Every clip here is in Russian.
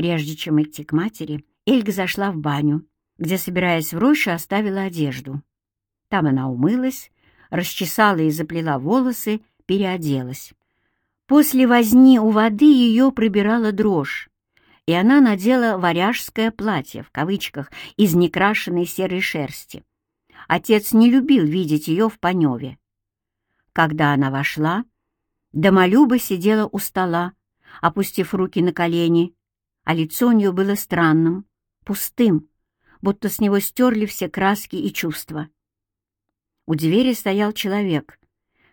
Прежде чем идти к матери, Эльга зашла в баню, где, собираясь в рощу, оставила одежду. Там она умылась, расчесала и заплела волосы, переоделась. После возни у воды ее пробирала дрожь, и она надела «варяжское платье» в кавычках из некрашенной серой шерсти. Отец не любил видеть ее в Паневе. Когда она вошла, Домолюба сидела у стола, опустив руки на колени, а лицо у нее было странным, пустым, будто с него стерли все краски и чувства. У двери стоял человек,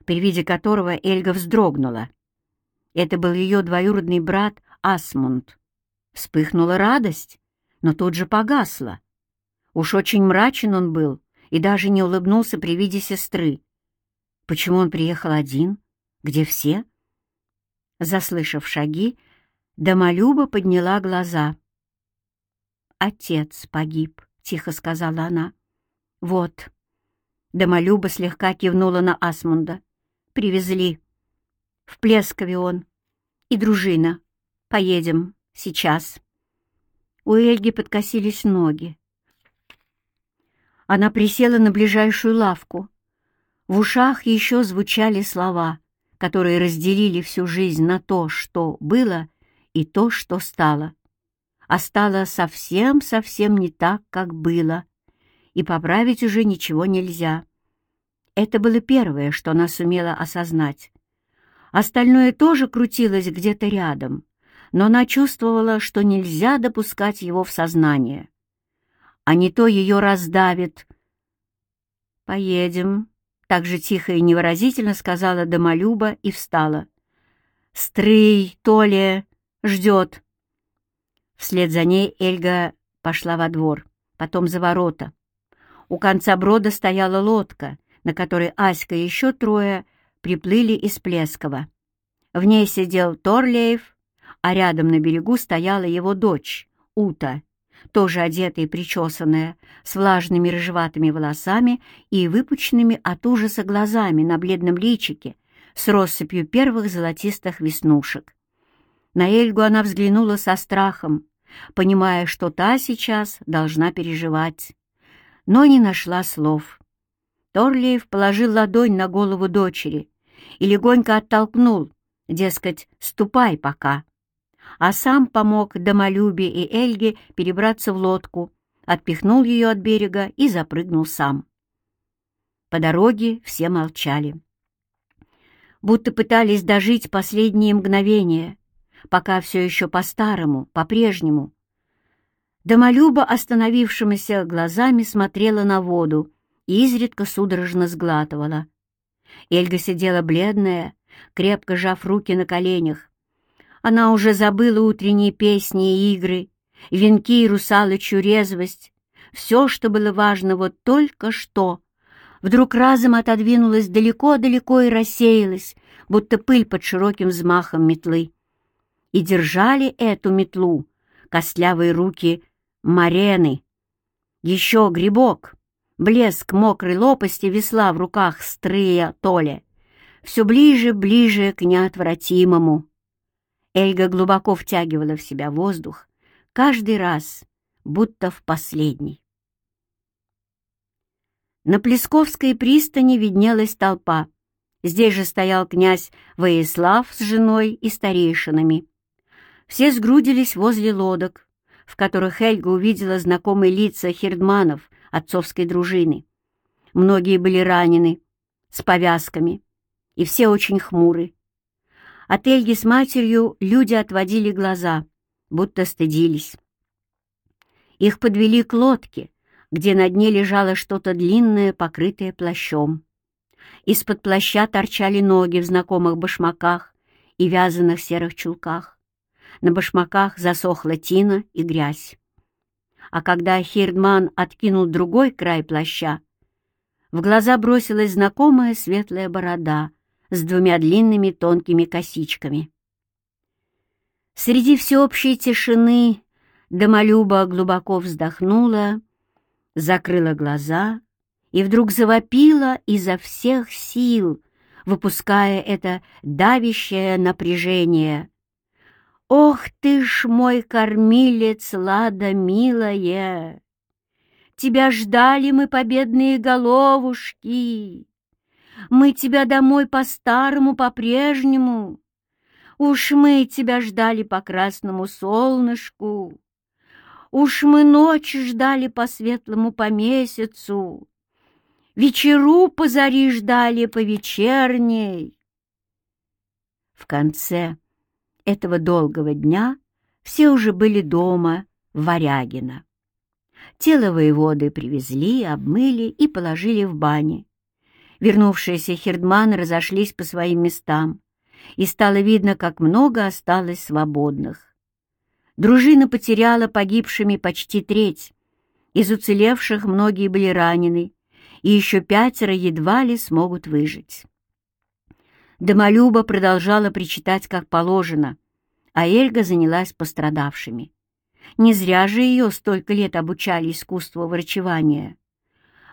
при виде которого Эльга вздрогнула. Это был ее двоюродный брат Асмунд. Вспыхнула радость, но тут же погасла. Уж очень мрачен он был и даже не улыбнулся при виде сестры. Почему он приехал один? Где все? Заслышав шаги, Домолюба подняла глаза. «Отец погиб», — тихо сказала она. «Вот». Домолюба слегка кивнула на Асмунда. «Привезли. В Плескове он. И дружина. Поедем. Сейчас». У Эльги подкосились ноги. Она присела на ближайшую лавку. В ушах еще звучали слова, которые разделили всю жизнь на то, что было, и то, что стало. А стало совсем-совсем не так, как было, и поправить уже ничего нельзя. Это было первое, что она сумела осознать. Остальное тоже крутилось где-то рядом, но она чувствовала, что нельзя допускать его в сознание. А не то ее раздавит. «Поедем», — так же тихо и невыразительно сказала Домолюба и встала. «Стрый, Толя, ждет». Вслед за ней Эльга пошла во двор, потом за ворота. У конца брода стояла лодка, на которой Аська и еще трое приплыли из Плескова. В ней сидел Торлеев, а рядом на берегу стояла его дочь, Ута, тоже одетая и причесанная, с влажными рыжеватыми волосами и выпученными от ужаса глазами на бледном личике, с россыпью первых золотистых веснушек. На Эльгу она взглянула со страхом, понимая, что та сейчас должна переживать, но не нашла слов. Торлиев положил ладонь на голову дочери и легонько оттолкнул, дескать, ступай пока, а сам помог Домолюбе и Эльге перебраться в лодку, отпихнул ее от берега и запрыгнул сам. По дороге все молчали. Будто пытались дожить последние мгновения, пока все еще по-старому, по-прежнему. Домолюба, остановившимися глазами, смотрела на воду и изредка судорожно сглатывала. Эльга сидела бледная, крепко сжав руки на коленях. Она уже забыла утренние песни и игры, венки и русалочью резвость, все, что было важно вот только что. Вдруг разом отодвинулась далеко-далеко и рассеялась, будто пыль под широким взмахом метлы и держали эту метлу костлявые руки Марены. Еще грибок, блеск мокрой лопасти весла в руках стрыя Толя. Все ближе, ближе к неотвратимому. Эльга глубоко втягивала в себя воздух, каждый раз, будто в последний. На Плесковской пристани виднелась толпа. Здесь же стоял князь Воислав с женой и старейшинами. Все сгрудились возле лодок, в которых Эльга увидела знакомые лица хердманов отцовской дружины. Многие были ранены, с повязками, и все очень хмуры. От Эльги с матерью люди отводили глаза, будто стыдились. Их подвели к лодке, где на дне лежало что-то длинное, покрытое плащом. Из-под плаща торчали ноги в знакомых башмаках и вязаных серых чулках. На башмаках засохла тина и грязь. А когда Хирдман откинул другой край плаща, в глаза бросилась знакомая светлая борода с двумя длинными тонкими косичками. Среди всеобщей тишины Домолюба глубоко вздохнула, закрыла глаза и вдруг завопила изо всех сил, выпуская это давящее напряжение — Ох ты ж мой кормилец, лада милая! Тебя ждали мы, победные головушки! Мы тебя домой по-старому, по-прежнему. Уж мы тебя ждали по красному солнышку. Уж мы ночи ждали по светлому по месяцу. Вечеру по зари ждали по вечерней. В конце этого долгого дня все уже были дома в Варягино. Тело воеводы привезли, обмыли и положили в бане. Вернувшиеся хердманы разошлись по своим местам, и стало видно, как много осталось свободных. Дружина потеряла погибшими почти треть. Из уцелевших многие были ранены, и еще пятеро едва ли смогут выжить. Домолюба продолжала причитать как положено, а Эльга занялась пострадавшими. Не зря же ее столько лет обучали искусству врачевания.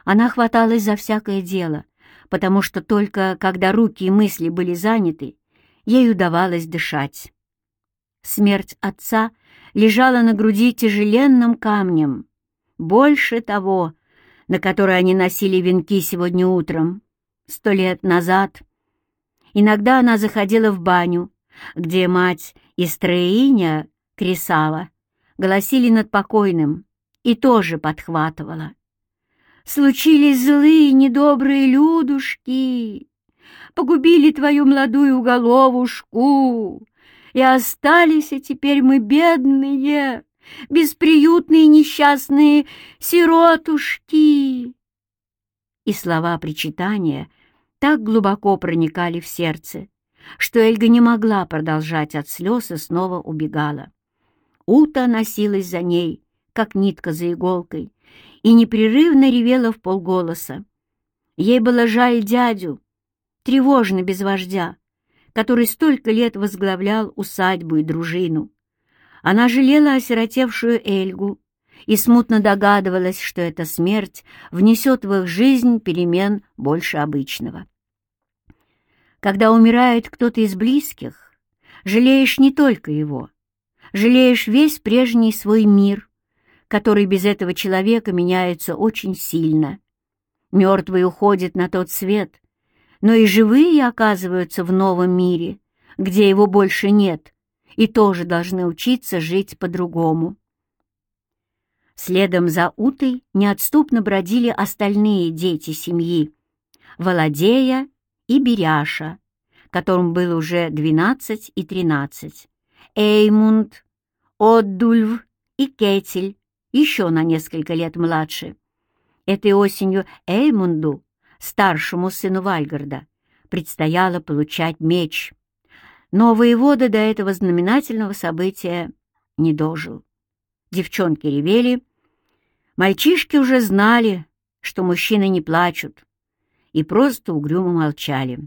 Она хваталась за всякое дело, потому что только когда руки и мысли были заняты, ей удавалось дышать. Смерть отца лежала на груди тяжеленным камнем, больше того, на который они носили венки сегодня утром, сто лет назад — Иногда она заходила в баню, где мать и строиня Крисава голосили над покойным и тоже подхватывала. «Случились злые недобрые людушки, погубили твою молодую головушку, и остались, и теперь мы бедные, бесприютные несчастные сиротушки». И слова причитания — так глубоко проникали в сердце, что Эльга не могла продолжать от слез и снова убегала. Ута носилась за ней, как нитка за иголкой, и непрерывно ревела в полголоса. Ей было жаль дядю, тревожно без вождя, который столько лет возглавлял усадьбу и дружину. Она жалела осиротевшую Эльгу и смутно догадывалась, что эта смерть внесет в их жизнь перемен больше обычного. Когда умирает кто-то из близких, жалеешь не только его, жалеешь весь прежний свой мир, который без этого человека меняется очень сильно. Мертвый уходит на тот свет, но и живые оказываются в новом мире, где его больше нет, и тоже должны учиться жить по-другому. Следом за Утой неотступно бродили остальные дети семьи, Володея и Беряша, которым было уже двенадцать и тринадцать, Эймунд, Отдульв и Кетель, еще на несколько лет младше. Этой осенью Эймунду, старшему сыну Вальгарда, предстояло получать меч. Но воевода до этого знаменательного события не дожил. Девчонки ревели, мальчишки уже знали, что мужчины не плачут, и просто угрюмо молчали.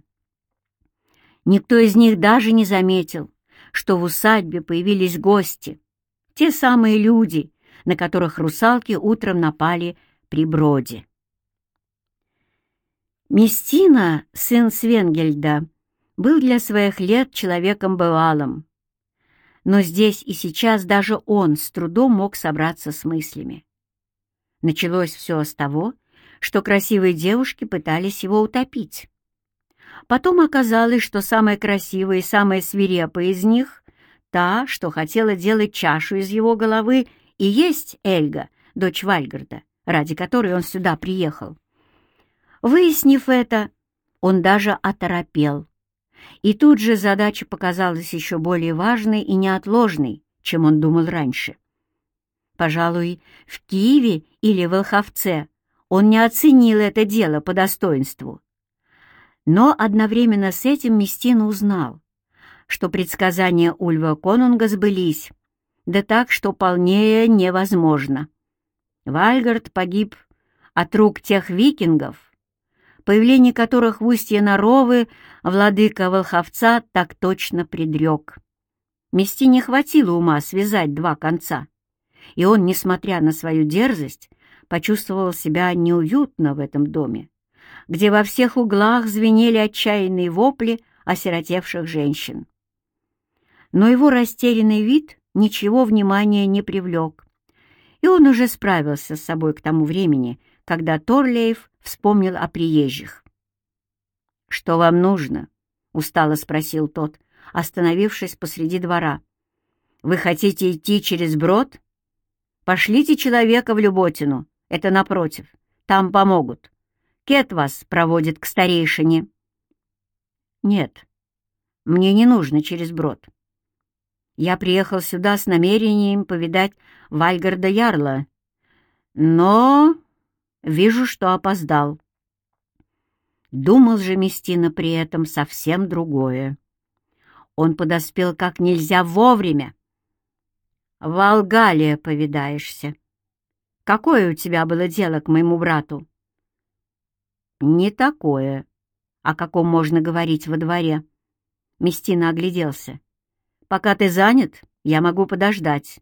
Никто из них даже не заметил, что в усадьбе появились гости, те самые люди, на которых русалки утром напали при броде. Местина, сын Свенгельда, был для своих лет человеком бывалым, но здесь и сейчас даже он с трудом мог собраться с мыслями. Началось все с того, что красивые девушки пытались его утопить. Потом оказалось, что самая красивая и самая свирепая из них — та, что хотела делать чашу из его головы, и есть Эльга, дочь Вальгарда, ради которой он сюда приехал. Выяснив это, он даже оторопел. И тут же задача показалась еще более важной и неотложной, чем он думал раньше. Пожалуй, в Киеве или в Волховце он не оценил это дело по достоинству. Но одновременно с этим Местина узнал, что предсказания Ульва Конунга сбылись, да так, что полнее невозможно. Вальгард погиб от рук тех викингов, появление которых в устье Наровы владыка Волховца так точно предрек. Местине хватило ума связать два конца, и он, несмотря на свою дерзость, почувствовал себя неуютно в этом доме, где во всех углах звенели отчаянные вопли осиротевших женщин. но его растерянный вид ничего внимания не привлек, и он уже справился с собой к тому времени, когда Торлейф вспомнил о приезжих. «Что вам нужно?» — устало спросил тот, остановившись посреди двора. «Вы хотите идти через брод? Пошлите человека в Люботину, это напротив, там помогут. Кет вас проводит к старейшине». «Нет, мне не нужно через брод. Я приехал сюда с намерением повидать Вальгарда Ярла, но вижу, что опоздал». Думал же Местина при этом совсем другое. Он подоспел как нельзя вовремя. В Алгалия повидаешься. Какое у тебя было дело к моему брату? Не такое, о каком можно говорить во дворе. Местина огляделся. Пока ты занят, я могу подождать.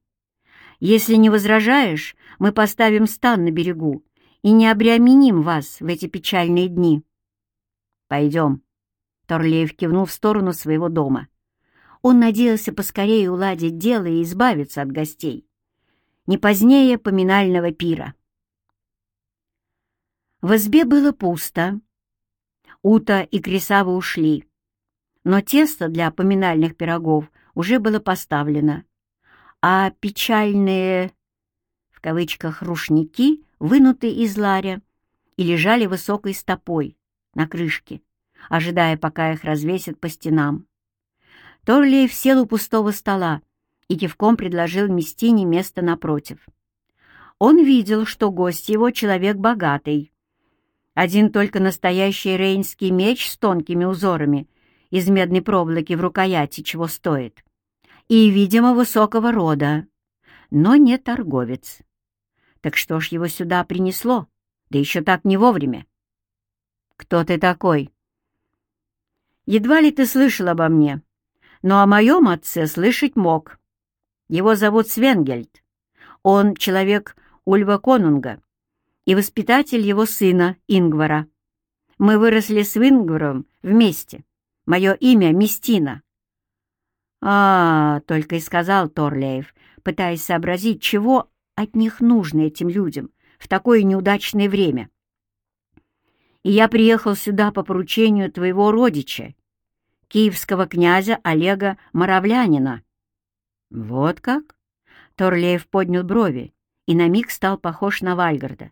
Если не возражаешь, мы поставим стан на берегу и не обременим вас в эти печальные дни. Пойдем. Торлеев кивнул в сторону своего дома. Он надеялся поскорее уладить дело и избавиться от гостей. Не позднее поминального пира. В избе было пусто. Ута и Крисава ушли, но тесто для поминальных пирогов уже было поставлено, а печальные, в кавычках, рушники вынуты из ларя и лежали высокой стопой на крышке, ожидая, пока их развесят по стенам. Торлиев сел у пустого стола и кивком предложил Местине место напротив. Он видел, что гость его человек богатый. Один только настоящий рейнский меч с тонкими узорами из медной проволоки в рукояти чего стоит. И, видимо, высокого рода, но не торговец. Так что ж его сюда принесло, да еще так не вовремя? «Кто ты такой?» «Едва ли ты слышал обо мне», но о моем отце слышать мог. Его зовут Свенгельд. Он человек Ульва Конунга и воспитатель его сына Ингвара. Мы выросли с Ингваром вместе. Мое имя Местина. А, только и сказал Торлеев, пытаясь сообразить, чего от них нужно этим людям в такое неудачное время. И я приехал сюда по поручению твоего родича, киевского князя Олега Моровлянина. Вот как? Торлеев поднял брови и на миг стал похож на Вальгарда.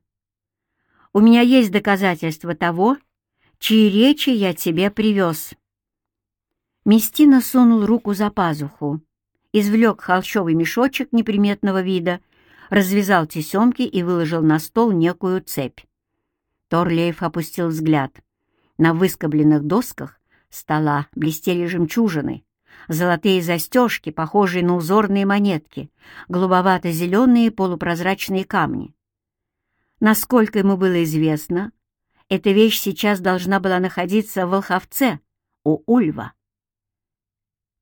У меня есть доказательства того, чьи речи я тебе привез. Местина сунул руку за пазуху, извлек холщовый мешочек неприметного вида, развязал тесемки и выложил на стол некую цепь. Торлеев опустил взгляд. На выскобленных досках стола блестели жемчужины, золотые застежки, похожие на узорные монетки, голубовато-зеленые полупрозрачные камни. Насколько ему было известно, эта вещь сейчас должна была находиться в Волховце, у Ульва.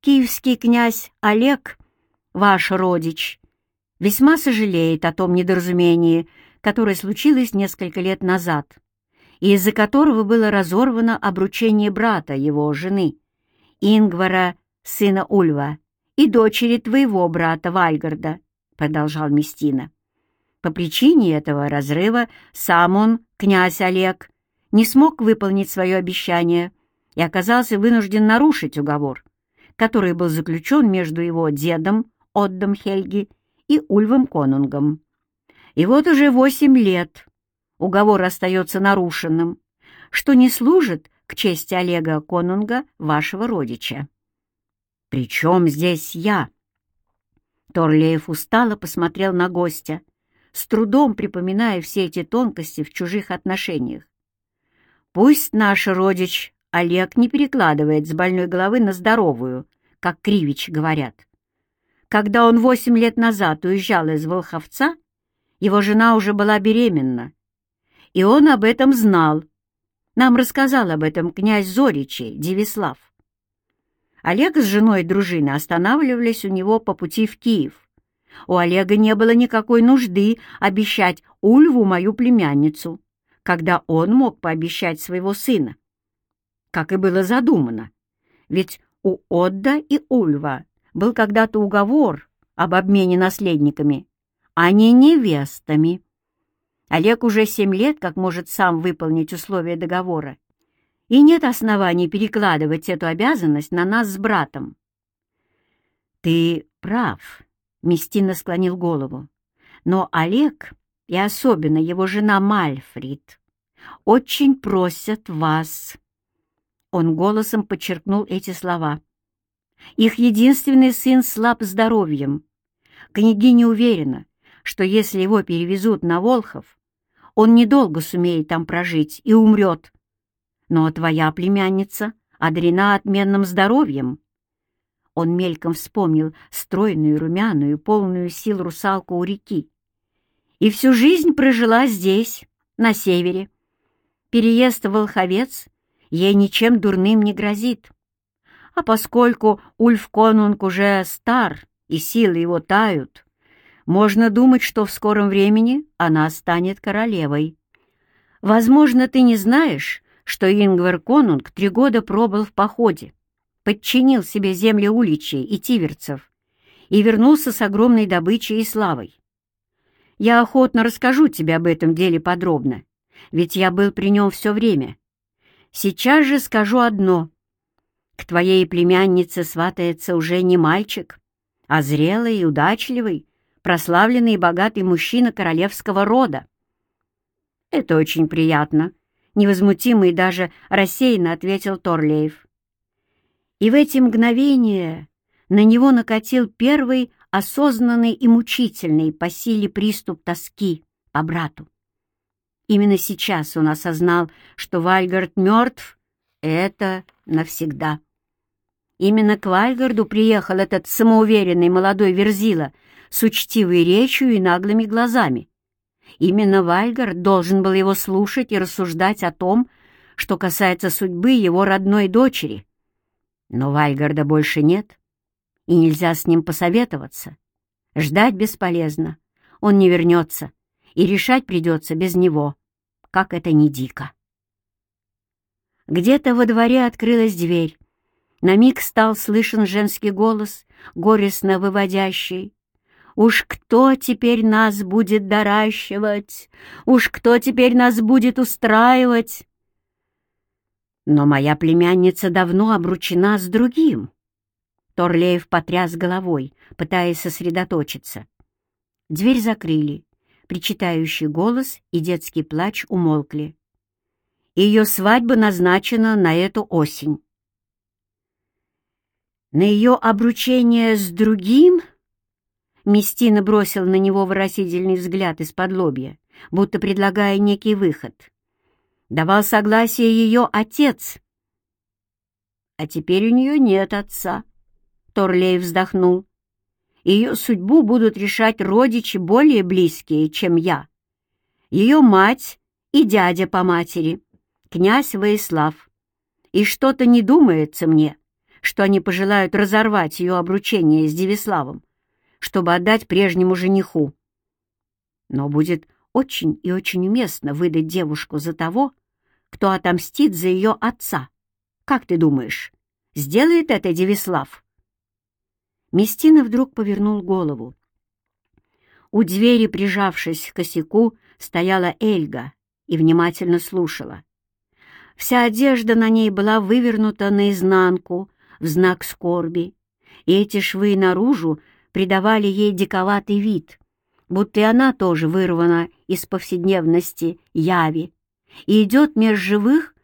Киевский князь Олег, ваш родич, весьма сожалеет о том недоразумении, которое случилось несколько лет назад из-за которого было разорвано обручение брата его жены, Ингвара, сына Ульва, и дочери твоего брата Вальгарда, продолжал Местина. По причине этого разрыва сам он, князь Олег, не смог выполнить свое обещание и оказался вынужден нарушить уговор, который был заключен между его дедом Отдом Хельги и Ульвом Конунгом. И вот уже восемь лет уговор остается нарушенным, что не служит к чести Олега Конунга, вашего родича. «При чем здесь я?» Торлеев устало посмотрел на гостя, с трудом припоминая все эти тонкости в чужих отношениях. «Пусть наш родич Олег не перекладывает с больной головы на здоровую, как Кривич говорят. Когда он восемь лет назад уезжал из Волховца, его жена уже была беременна, и он об этом знал. Нам рассказал об этом князь Зоричи, Девислав. Олег с женой дружины останавливались у него по пути в Киев. У Олега не было никакой нужды обещать Ульву мою племянницу, когда он мог пообещать своего сына. Как и было задумано. Ведь у Отда и Ульва был когда-то уговор об обмене наследниками, а не невестами. Олег уже семь лет как может сам выполнить условия договора, и нет оснований перекладывать эту обязанность на нас с братом. «Ты прав», — Местина склонил голову. «Но Олег, и особенно его жена Мальфрид, очень просят вас». Он голосом подчеркнул эти слова. Их единственный сын слаб здоровьем. Княгиня уверена, что если его перевезут на Волхов, он недолго сумеет там прожить и умрет. Но твоя племянница одрена отменным здоровьем. Он мельком вспомнил стройную, румяную, полную сил русалку у реки. И всю жизнь прожила здесь, на севере. Переезд в Волховец ей ничем дурным не грозит. А поскольку Ульф Конунг уже стар и силы его тают, можно думать, что в скором времени она станет королевой. Возможно, ты не знаешь, что Ингвар Конунг три года пробыл в походе, подчинил себе земли уличей и тиверцев и вернулся с огромной добычей и славой. Я охотно расскажу тебе об этом деле подробно, ведь я был при нем все время. Сейчас же скажу одно. К твоей племяннице сватается уже не мальчик, а зрелый и удачливый, прославленный и богатый мужчина королевского рода. «Это очень приятно», — невозмутимо и даже рассеянно ответил Торлеев. И в эти мгновения на него накатил первый осознанный и мучительный по силе приступ тоски по брату. Именно сейчас он осознал, что Вальгард мертв, это навсегда. Именно к Вальгарду приехал этот самоуверенный молодой верзила с учтивой речью и наглыми глазами. Именно Вальгард должен был его слушать и рассуждать о том, что касается судьбы его родной дочери. Но Вальгарда больше нет, и нельзя с ним посоветоваться. Ждать бесполезно, он не вернется, и решать придется без него, как это ни дико. Где-то во дворе открылась дверь. На миг стал слышен женский голос, горестно выводящий. Уж кто теперь нас будет доращивать? Уж кто теперь нас будет устраивать? Но моя племянница давно обручена с другим. Торлеев потряс головой, пытаясь сосредоточиться. Дверь закрыли. Причитающий голос и детский плач умолкли. Ее свадьба назначена на эту осень. На ее обручение с другим Местина бросил на него выразительный взгляд из-под лобья, будто предлагая некий выход. Давал согласие ее отец. А теперь у нее нет отца. Торлей вздохнул. Ее судьбу будут решать родичи более близкие, чем я. Ее мать и дядя по матери, князь Воислав. И что-то не думается мне, что они пожелают разорвать ее обручение с Девиславом чтобы отдать прежнему жениху. Но будет очень и очень уместно выдать девушку за того, кто отомстит за ее отца. Как ты думаешь, сделает это Девислав?» Местина вдруг повернул голову. У двери, прижавшись к косяку, стояла Эльга и внимательно слушала. Вся одежда на ней была вывернута наизнанку в знак скорби, и эти швы наружу придавали ей диковатый вид, будто и она тоже вырвана из повседневности яви и идет меж живых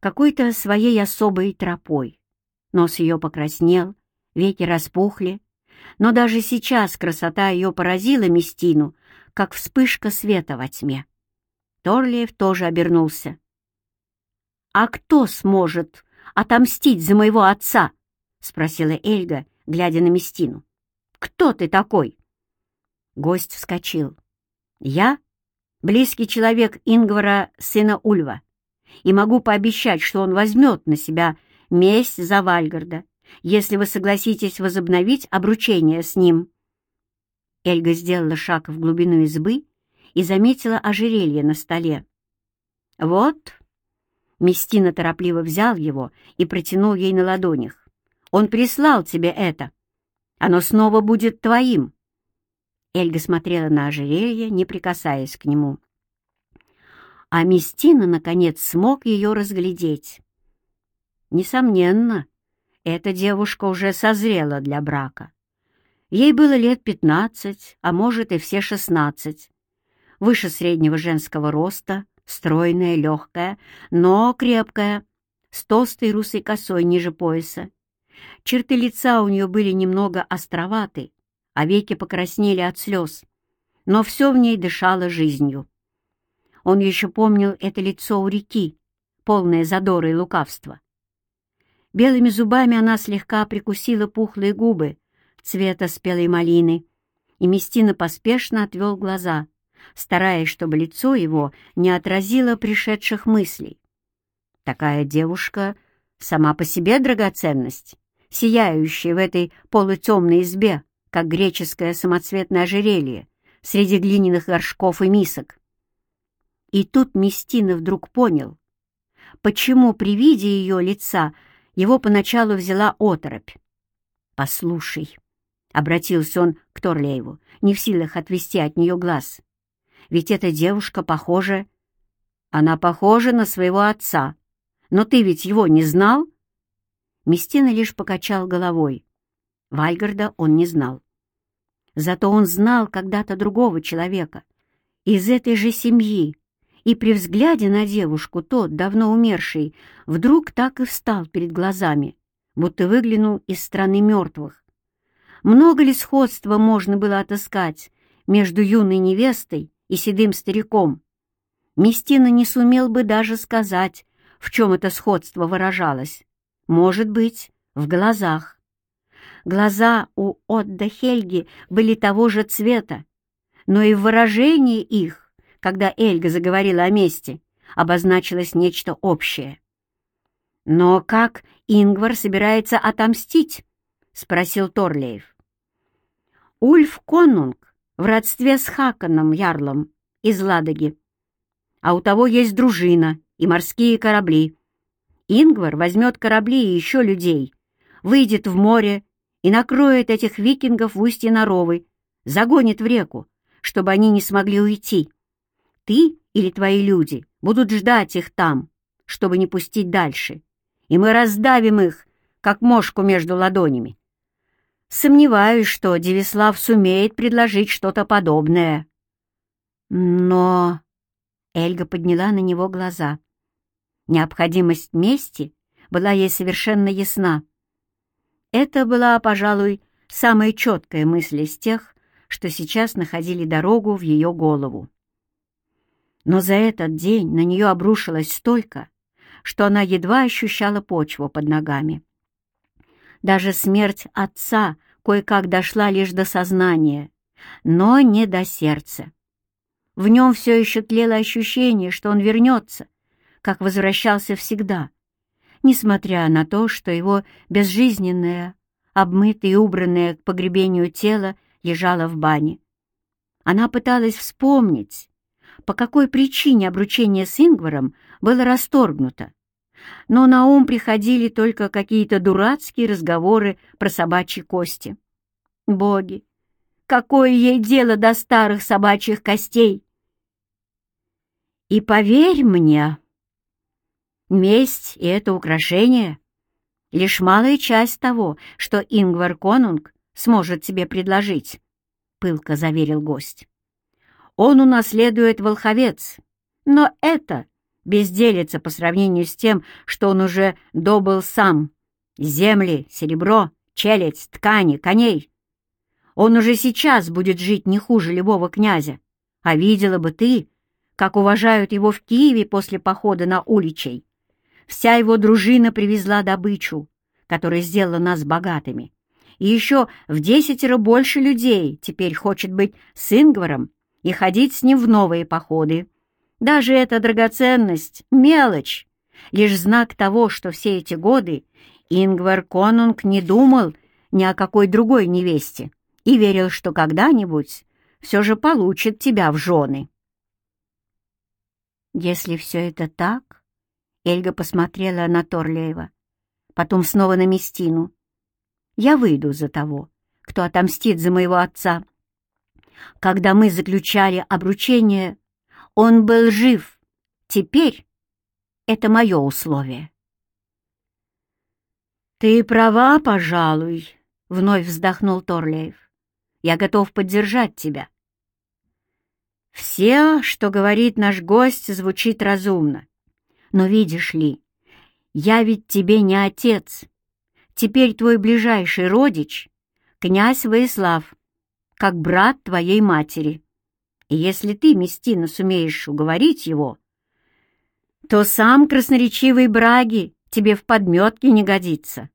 какой-то своей особой тропой. Нос ее покраснел, веки распухли, но даже сейчас красота ее поразила Местину, как вспышка света во тьме. Торлиев тоже обернулся. «А кто сможет отомстить за моего отца?» — спросила Эльга, глядя на Местину. Кто ты такой?» Гость вскочил. «Я — близкий человек Ингвара, сына Ульва, и могу пообещать, что он возьмет на себя месть за Вальгарда, если вы согласитесь возобновить обручение с ним». Эльга сделала шаг в глубину избы и заметила ожерелье на столе. «Вот», — Местина торопливо взял его и протянул ей на ладонях, — «он прислал тебе это». Оно снова будет твоим. Эльга смотрела на ожерелье, не прикасаясь к нему. А Местина, наконец, смог ее разглядеть. Несомненно, эта девушка уже созрела для брака. Ей было лет пятнадцать, а может и все шестнадцать. Выше среднего женского роста, стройная, легкая, но крепкая, с толстой русой косой ниже пояса. Черты лица у нее были немного островаты, а веки покраснели от слез, но все в ней дышало жизнью. Он еще помнил это лицо у реки, полное задора и лукавства. Белыми зубами она слегка прикусила пухлые губы цвета спелой малины, и Местина поспешно отвел глаза, стараясь, чтобы лицо его не отразило пришедших мыслей. Такая девушка сама по себе драгоценность, сияющая в этой полутемной избе, как греческое самоцветное ожерелье среди глиняных горшков и мисок. И тут Местина вдруг понял, почему при виде ее лица его поначалу взяла оторопь. «Послушай», — обратился он к Торлееву, не в силах отвести от нее глаз, «ведь эта девушка похожа...» «Она похожа на своего отца, но ты ведь его не знал?» Местина лишь покачал головой. Вальгарда он не знал. Зато он знал когда-то другого человека, из этой же семьи, и при взгляде на девушку тот, давно умерший, вдруг так и встал перед глазами, будто выглянул из страны мертвых. Много ли сходства можно было отыскать между юной невестой и седым стариком? Местина не сумел бы даже сказать, в чем это сходство выражалось. Может быть, в глазах. Глаза у Отда Хельги были того же цвета, но и в выражении их, когда Эльга заговорила о мести, обозначилось нечто общее. «Но как Ингвар собирается отомстить?» — спросил Торлеев. «Ульф Конунг в родстве с Хаканом Ярлом из Ладоги, а у того есть дружина и морские корабли. Ингвар возьмет корабли и еще людей, выйдет в море и накроет этих викингов в устье Наровы, загонит в реку, чтобы они не смогли уйти. Ты или твои люди будут ждать их там, чтобы не пустить дальше, и мы раздавим их, как мошку между ладонями. Сомневаюсь, что Девислав сумеет предложить что-то подобное. Но... Эльга подняла на него глаза. Необходимость мести была ей совершенно ясна. Это была, пожалуй, самая четкая мысль из тех, что сейчас находили дорогу в ее голову. Но за этот день на нее обрушилось столько, что она едва ощущала почву под ногами. Даже смерть отца кое-как дошла лишь до сознания, но не до сердца. В нем все еще тлело ощущение, что он вернется, как возвращался всегда, несмотря на то, что его безжизненное, обмытое и убранное к погребению тело лежало в бане. Она пыталась вспомнить, по какой причине обручение с Ингваром было расторгнуто, но на ум приходили только какие-то дурацкие разговоры про собачьи кости. Боги! Какое ей дело до старых собачьих костей? И поверь мне, Месть и это украшение — лишь малая часть того, что Ингвар Конунг сможет тебе предложить, — пылко заверил гость. Он унаследует волховец, но это безделится по сравнению с тем, что он уже добыл сам. Земли, серебро, челядь, ткани, коней. Он уже сейчас будет жить не хуже любого князя. А видела бы ты, как уважают его в Киеве после похода на уличей. Вся его дружина привезла добычу, которая сделала нас богатыми. И еще в десятеро больше людей теперь хочет быть с Ингваром и ходить с ним в новые походы. Даже эта драгоценность — мелочь, лишь знак того, что все эти годы Ингвар Конунг не думал ни о какой другой невесте и верил, что когда-нибудь все же получит тебя в жены. Если все это так, Эльга посмотрела на Торлеева, потом снова на Местину. «Я выйду за того, кто отомстит за моего отца. Когда мы заключали обручение, он был жив. Теперь это мое условие. «Ты права, пожалуй», — вновь вздохнул Торлеев. «Я готов поддержать тебя». Все, что говорит наш гость, звучит разумно. Но видишь ли, я ведь тебе не отец. Теперь твой ближайший родич — князь Воислав, как брат твоей матери. И если ты, Местина, сумеешь уговорить его, то сам красноречивый Браги тебе в подметке не годится.